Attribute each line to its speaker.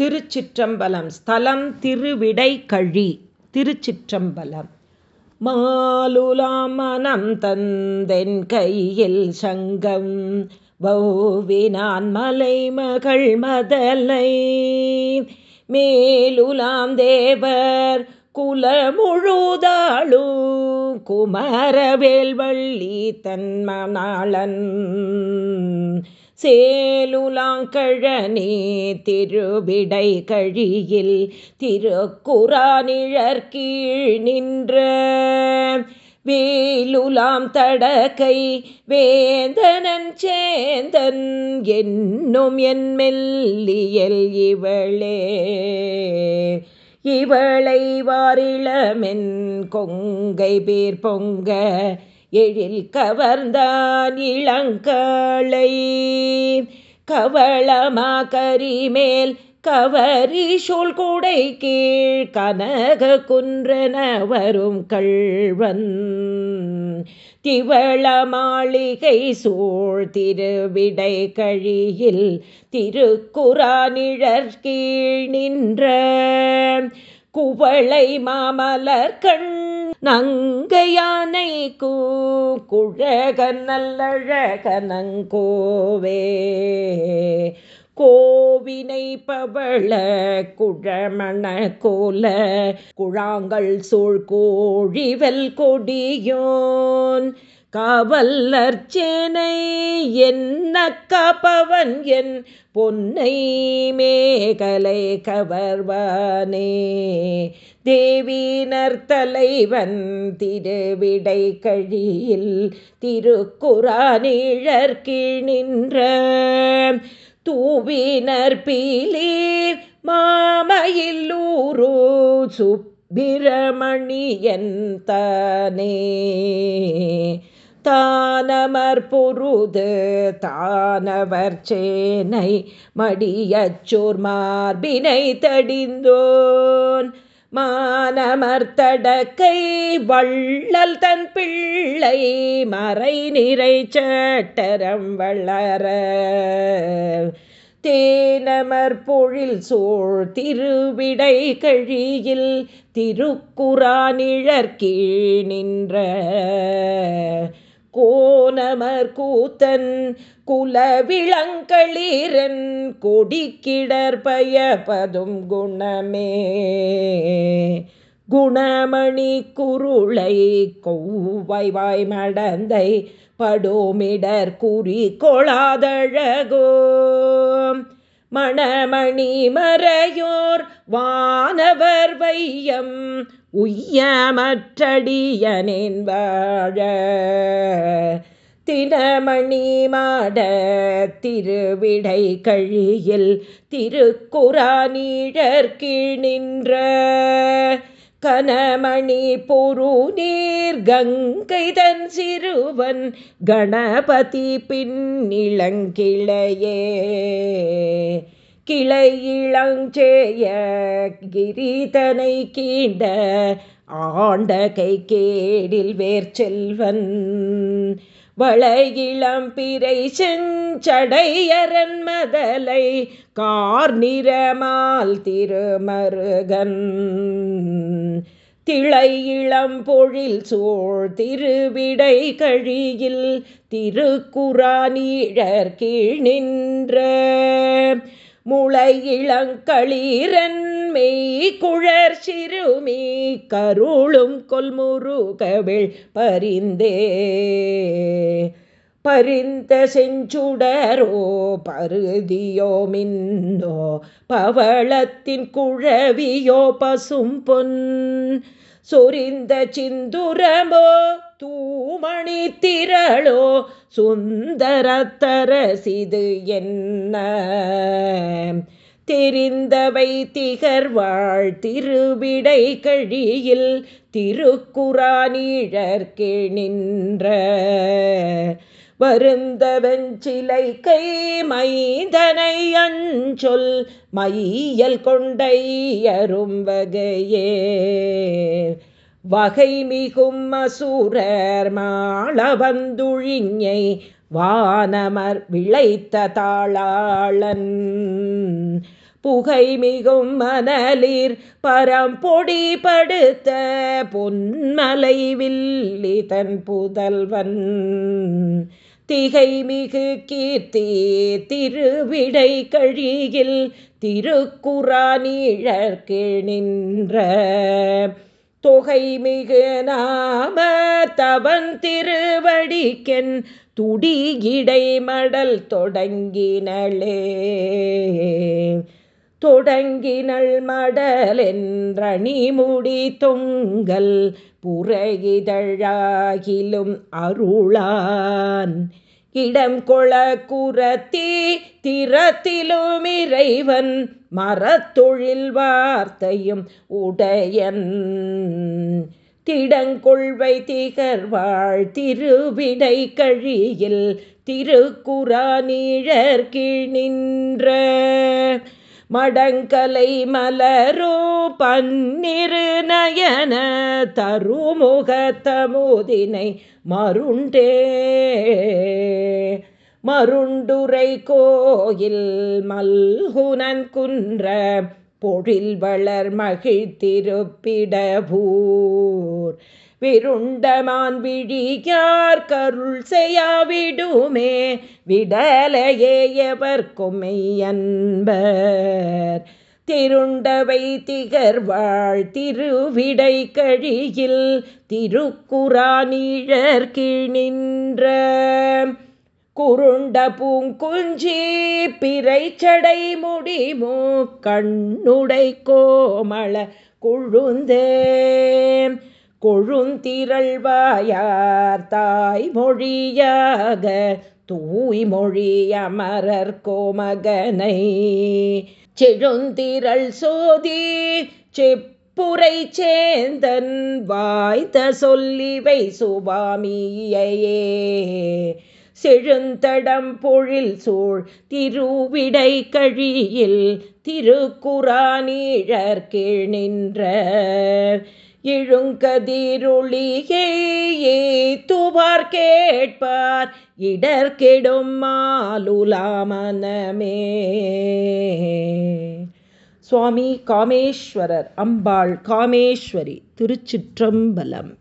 Speaker 1: திருச்சிற்றம்பலம். ஸ்தலம் திருவிடைக்கழி திருச்சிற்றம்பலம். மாலுலாமனம் தந்தென் கையில் சங்கம். பௌவினான் மலை மகள் மதலை. மேலுலாம் தேவர் குலமுழுதாளு. குமரவேல்வள்ளி தன்மணாளன் சேலுலாங்கழனி திருவிடை கழியில் திருக்குறானிழற்கீழ் நின்ற வேலுலாம் தடகை வேந்தனன் சேந்தன் என்னும் என் மெல்லியல் இவளே. இவளை வாரிளமென் கொங்கை பேர் பொங்க எழில் கவர்ந்தான் இளங்காளை கவளமா கரிமேல் கவரி சூழ் கூடை கீழ் கனக குன்றன வரும் கள்வன். திவள மாளிகை சூழ் திருவிடை கழியில் திருக்குறானிழற் கீழ் நின்ற குவளை மாமலர் கண் நங்கையானை கூழக நல்லழக நங்கோவே. கோவினை பவள குழமண கோல குழாங்கள் சூழ் கோழிவல் கொடியோன். காவல்லர்ச்சேனை என்ன காப்பவன் என் பொன்னை மேகலை கவர்வானே. தேவீனர் தலைவன் திருவிடை கழியில் திருக்குறானிழற் நின்ற தூவினர் பீலீர் மாமையில்லூரு சுப்பிரமணியன் தானே. தானமர் பொருது தானவர் சேனை மடியச்சோர் மார்பினை தடிந்தோன். மானமர்த்தடக்கை வள்ளல் தன் பிள்ளை மறை நிறை சட்டரம் வளர. தேனமர் பொழில் சோழ் திருவிடை கழியில் திருக்குறானிழற்கீழ் நின்ற. கோனமர் கூத்தன் குலவிளங்களிரன் கொடிக்கிடர் பயப்பதும் குணமே. குணமணி குருளை கொவ்வை வாய் மடந்தை படோமிடர் குறி கொளாதழகோ. மணமணி மறையோர் வானவர் வையம் உய்யமற்றடியனின் வாழ. தினமணி மாட திருவிடை கழியில் திருக்குறானீழற்கீழ் நின்ற கனமணி பொரு நீர் கங்கை தன் சிறுவன் கணபதி பின்னிளங்கிளையே கிளையிளஞ்சேய கிரீதனை கீண்ட ஆண்ட கை கேடில் வேர் செல்வன் வளையிளம் பிறை செஞ்சடையரன் மதலை கார் நிறமால் திருமருகன். திளை இளம் பொழில் சோழ் திருவிடை கழியில் திருக்குறானீழர் கீழ் நின்ற முளை இளங்களீரன் மெய் குழற் சிறுமி கருளும் கொல்முருகவிள் பரிந்தே பரிந்த செஞ்சுடரோ பருதியோ மின்னோ பவளத்தின் குழவியோ பசும் பொன். சொரிந்த சிந்துரமோ தூமணி திரளோ சுந்தரத்தரசிது என்ன? தெரிந்தவை திகர்வாழ் திருவிடை கழியில் திருக்குறானீழற்கே நின்ற வருந்த வெஞ்சிலை கை மைதனை அஞ்சொல் மையல் கொண்டையரும் வகையே. வகை மிகும் மசூரர் மாளவந்துழிஞை வானமர் விளைத்த தாளாளன். புகை மிகும் மணலிர் பரம்பொடி படுத்த பொன்மலை வில்லி தன் புதல்வன். திகை மிகு கீர்த்தி திருவிடை கழியில் திருக்குறானீழற்கு நின்ற தொகை மிகு நாம தவன் திருவடிக்கென் துடிகிடை மடல் தொடங்கினளே. தொடங்கினள் மடலென்றணி முடி தொங்கல் புறகிதழாகிலும் அருளான். இடம் கொள குரத்தி திறத்திலும் இறைவன் மரத்தொழில் வார்த்தையும் உடையன். திடங்கொள்வை திகர்வாழ் திருவிடை கழியில் திருக்குறானீழற் கீழ் நின்ற மடங்கலை மலரோ பன்னிரு நயன தருமுகத்தமுதினை மருண்டே. மருண்டுரை கோயில் மல்குனன் குன்ற பொழில் வளர் மகிழ்த்திருப்பிடபூர் விருண்டமான் விழியார் கருள் செய்யாவிடுமே விடலையேயவர்க்கும் மெய்யன்பர். திருண்டவை திகர்வாழ் திருவிடை கழியில் திருக்குறானீழர் கிணின்ற குருண்ட பூங்குஞ்சி பிறைச்சடை முடிமோ கண்ணுடை கோமள குழுந்தே. கொழுந்திரள்வாயார் தாய் மொழியாக தூய்மொழி அமரர் கோமகனை. செழுந்திரள் சோதி செப்புரை சேந்தன் வாய்த்த சொல்லிவை சுவாமியையே. செழுந்தடம் பொழில் சூழ் திருவிடை கழியில் திருக்குறானீழற் கீழ் நின்ற இழுங்கதிருளிகை துவார் கேட்பார் இடர் கெடும் மாலுலாமனமே சுவாமி காமேஸ்வரர் அம்பாள் காமேஸ்வரி திருச்சிற்றம்பலம்.